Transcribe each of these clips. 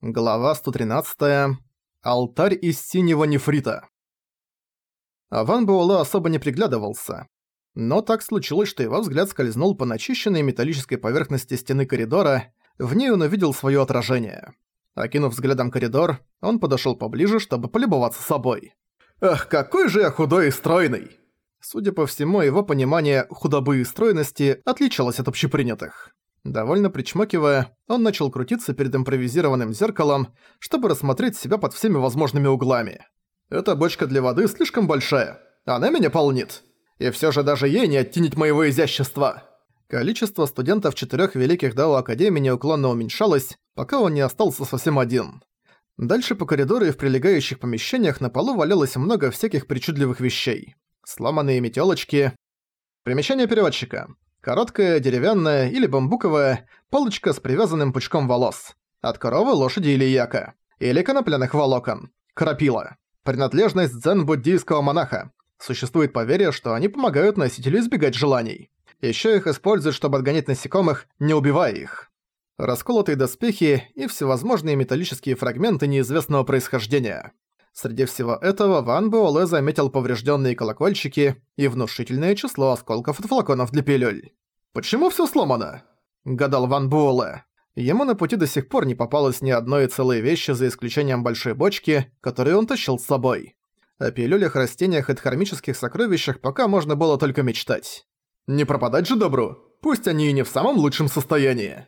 Глава 113. Алтарь из синего нефрита. Аван Буэлла особо не приглядывался. Но так случилось, что его взгляд скользнул по начищенной металлической поверхности стены коридора, в ней он увидел своё отражение. Окинув взглядом коридор, он подошёл поближе, чтобы полюбоваться собой. «Ах, какой же я худой и стройный!» Судя по всему, его понимание худобы и стройности отличалось от общепринятых. Довольно причмокивая, он начал крутиться перед импровизированным зеркалом, чтобы рассмотреть себя под всеми возможными углами. «Эта бочка для воды слишком большая. Она меня полнит. И все же даже ей не оттенить моего изящества!» Количество студентов четырех великих Дао Академии неуклонно уменьшалось, пока он не остался совсем один. Дальше по коридору и в прилегающих помещениях на полу валялось много всяких причудливых вещей. Сломанные метелочки. Примечание переводчика. Короткая, деревянная или бамбуковая палочка с привязанным пучком волос. От коровы, лошади или яка. Или конопляных волокон. Крапила. Принадлежность дзен-буддийского монаха. Существует поверье, что они помогают носителю избегать желаний. Ещё их используют, чтобы отгонять насекомых, не убивая их. Расколотые доспехи и всевозможные металлические фрагменты неизвестного происхождения. Среди всего этого Ван Буоле заметил поврежденные колокольчики и внушительное число осколков от флаконов для пилюль. «Почему все сломано?» – гадал Ван Буоле. Ему на пути до сих пор не попалось ни одной целой вещи, за исключением большой бочки, которую он тащил с собой. О пилюлях, растениях и дхармических сокровищах пока можно было только мечтать. «Не пропадать же добру! Пусть они и не в самом лучшем состоянии!»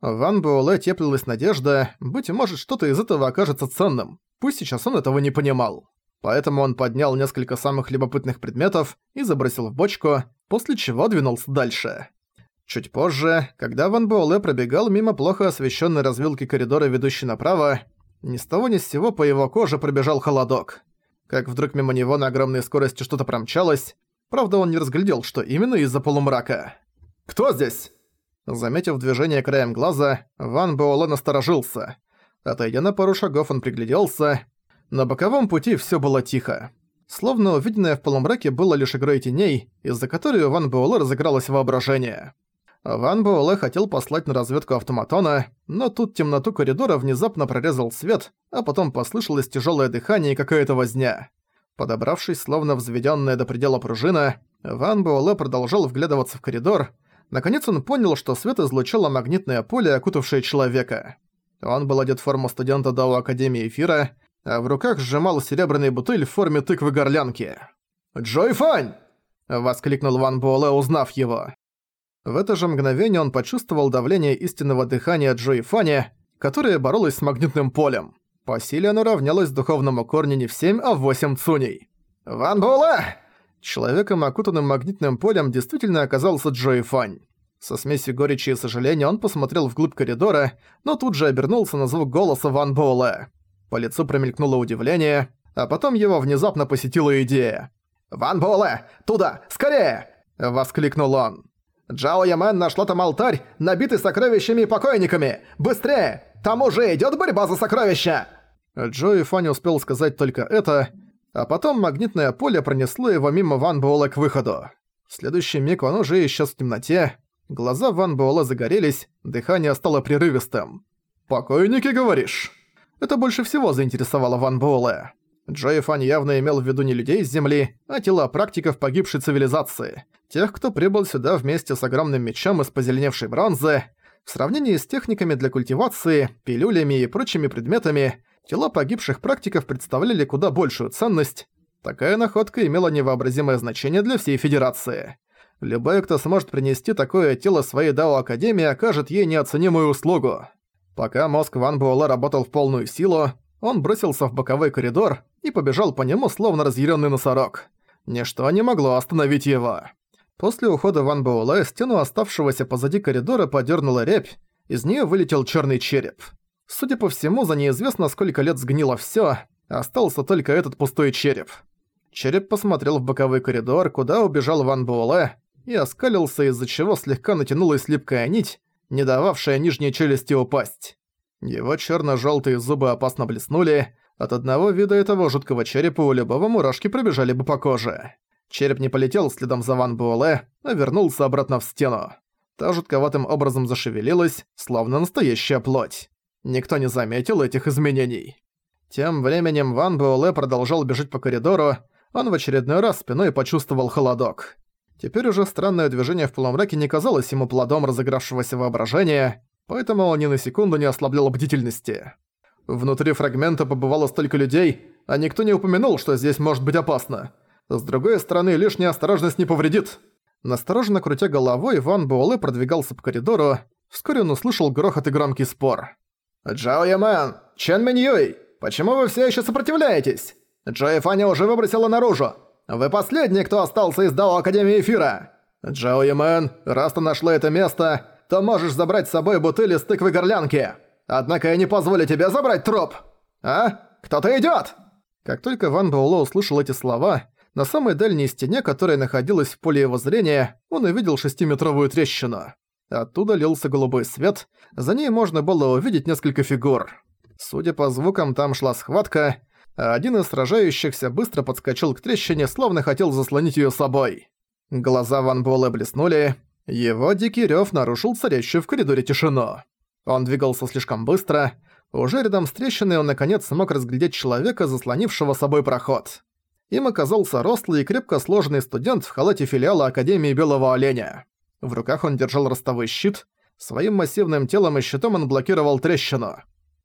Ван Буоле теплилась надежда, быть может, что-то из этого окажется ценным. Пусть сейчас он этого не понимал. Поэтому он поднял несколько самых любопытных предметов и забросил в бочку, после чего двинулся дальше. Чуть позже, когда Ван Буэлэ пробегал мимо плохо освещенной развилки коридора, ведущей направо, ни с того ни с сего по его коже пробежал холодок. Как вдруг мимо него на огромной скорости что-то промчалось, правда он не разглядел, что именно из-за полумрака. «Кто здесь?» Заметив движение краем глаза, Ван Буэлэ насторожился. Отойдя на пару шагов, он пригляделся. На боковом пути всё было тихо. Словно увиденное в полумраке было лишь игрой теней, из-за которой у Ван Буэлэ разыгралось воображение. Ван Буэлэ хотел послать на разведку автоматона, но тут темноту коридора внезапно прорезал свет, а потом послышалось тяжёлое дыхание и какая-то возня. Подобравшись, словно взведённая до предела пружина, Ван Буэлэ продолжал вглядываться в коридор. Наконец он понял, что свет излучало магнитное поле, окутавшее человека. Он был одет в форму студента Дао Академии Эфира, а в руках сжимал серебряный бутыль в форме тыквы-горлянки. «Джой Фань!» – воскликнул Ван Буэлэ, узнав его. В это же мгновение он почувствовал давление истинного дыхания Джой Фани, которое боролось с магнитным полем. По силе оно равнялось духовному корню не в 7, а в 8 цуней. «Ван Буэлэ!» Человеком, окутанным магнитным полем, действительно оказался Джой Фань. Со смесью горечи и сожаления он посмотрел вглубь коридора, но тут же обернулся на звук голоса Ван Боула. По лицу промелькнуло удивление, а потом его внезапно посетила идея. «Ван Боула! Туда! Скорее!» – воскликнул он. «Джао Ямен нашла там алтарь, набитый сокровищами и покойниками! Быстрее! Там уже идёт борьба за сокровища!» Джо и Фанни успел сказать только это, а потом магнитное поле пронесло его мимо Ван Буэлла к выходу. В следующий миг он уже исчез в темноте, Глаза Ван Буэлла загорелись, дыхание стало прерывистым. «Покойники, говоришь?» Это больше всего заинтересовало Ван Буэлла. Джои Фан явно имел в виду не людей с Земли, а тела практиков погибшей цивилизации. Тех, кто прибыл сюда вместе с огромным мечом из позеленевшей бронзы. В сравнении с техниками для культивации, пилюлями и прочими предметами, тела погибших практиков представляли куда большую ценность. Такая находка имела невообразимое значение для всей Федерации. Любой, кто сможет принести такое тело своей Дао Академии, окажет ей неоценимую услугу. Пока мозг Ван Буэлла работал в полную силу, он бросился в боковой коридор и побежал по нему, словно разъяренный носорог. Ничто не могло остановить его. После ухода Ван Буэлла стену оставшегося позади коридора подернула рябь, из нее вылетел черный череп. Судя по всему, за неизвестно сколько лет сгнило все, остался только этот пустой череп. Череп посмотрел в боковой коридор, куда убежал Ван Буэлэ, и оскалился, из-за чего слегка натянулась липкая нить, не дававшая нижней челюсти упасть. Его черно-желтые зубы опасно блеснули, от одного вида этого жуткого черепа у любого мурашки пробежали бы по коже. Череп не полетел следом за Ван Буэлэ, а вернулся обратно в стену. Та жутковатым образом зашевелилась, словно настоящая плоть. Никто не заметил этих изменений. Тем временем Ван Буэлэ продолжал бежать по коридору, он в очередной раз спиной почувствовал холодок. Теперь уже странное движение в полумраке не казалось ему плодом разыгравшегося воображения, поэтому он ни на секунду не ослаблял бдительности. Внутри фрагмента побывало столько людей, а никто не упомянул, что здесь может быть опасно. С другой стороны, лишняя осторожность не повредит. Настороженно крутя головой, Ван Буэлэ продвигался по коридору. Вскоре он услышал грохот и громкий спор. «Джао Ямен! Чен Минь Юй! Почему вы все еще сопротивляетесь? Джои Фаня уже выбросила наружу! Вы последний, кто остался из Дао Академии Эфира! Джао Ямен, раз ты нашла это место, то можешь забрать с собой бутыли с тыквы горлянки. Однако я не позволю тебе забрать троп! А? Кто-то идёт!» Как только Ван Бауло услышал эти слова, на самой дальней стене, которая находилась в поле его зрения, он увидел шестиметровую трещину. Оттуда лился голубой свет, за ней можно было увидеть несколько фигур. Судя по звукам, там шла схватка, один из сражающихся быстро подскочил к трещине, словно хотел заслонить ее собой. Глаза Ван Буэлэ блеснули. Его дикий рёв нарушил царящую в коридоре тишину. Он двигался слишком быстро. Уже рядом с трещиной он наконец смог разглядеть человека, заслонившего собой проход. Им оказался рослый и крепко сложенный студент в халате филиала Академии Белого Оленя. В руках он держал ростовый щит. Своим массивным телом и щитом он блокировал трещину.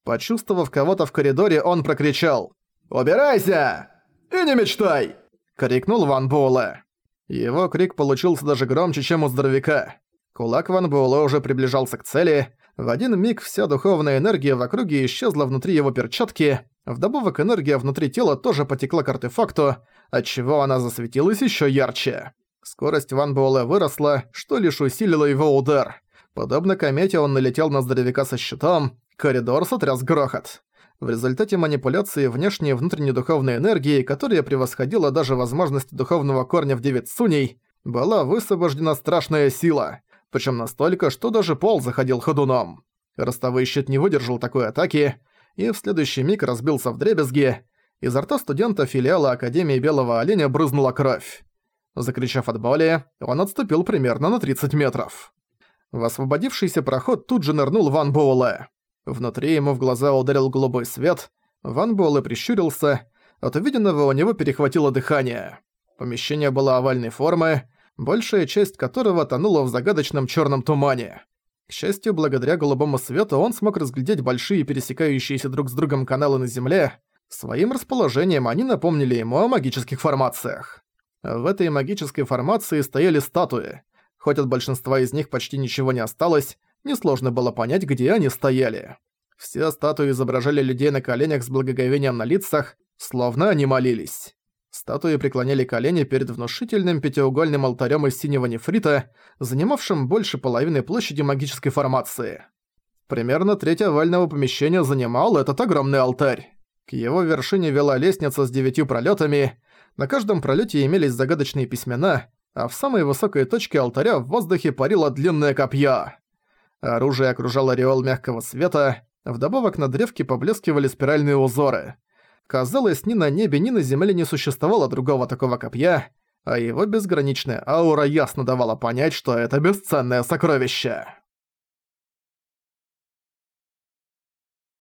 Почувствовав кого-то в коридоре, он прокричал «Убирайся! И не мечтай!» — крикнул Ван Буэлэ. Его крик получился даже громче, чем у здоровяка. Кулак Ван Буэлэ уже приближался к цели. В один миг вся духовная энергия в округе исчезла внутри его перчатки. Вдобавок энергия внутри тела тоже потекла к артефакту, отчего она засветилась ещё ярче. Скорость Ван Буэлэ выросла, что лишь усилило его удар. Подобно комете он налетел на здоровяка со щитом, коридор сотряс грохот в результате манипуляции внешней и внутренней духовной энергии, которая превосходила даже возможности духовного корня в девять суней, была высвобождена страшная сила, причем настолько, что даже пол заходил ходуном. Ростовый щит не выдержал такой атаки, и в следующий миг разбился в дребезги, изо рта студента филиала Академии Белого Оленя брызнула кровь. Закричав от боли, он отступил примерно на 30 метров. В освободившийся проход тут же нырнул Ван Боуле. Внутри ему в глаза ударил голубой свет, Ван Буэлэ прищурился, от увиденного у него перехватило дыхание. Помещение было овальной формы, большая часть которого тонула в загадочном черном тумане. К счастью, благодаря голубому свету он смог разглядеть большие пересекающиеся друг с другом каналы на Земле. Своим расположением они напомнили ему о магических формациях. В этой магической формации стояли статуи. Хоть от большинства из них почти ничего не осталось, несложно было понять, где они стояли. Все статуи изображали людей на коленях с благоговением на лицах, словно они молились. Статуи преклоняли колени перед внушительным пятиугольным алтарем из синего нефрита, занимавшим больше половины площади магической формации. Примерно треть овального помещения занимал этот огромный алтарь. К его вершине вела лестница с девятью пролетами. На каждом пролете имелись загадочные письмена, а в самой высокой точке алтаря в воздухе парило длинное копье. Оружие окружало ореол мягкого света, вдобавок на древке поблескивали спиральные узоры. Казалось, ни на небе, ни на земле не существовало другого такого копья, а его безграничная аура ясно давала понять, что это бесценное сокровище.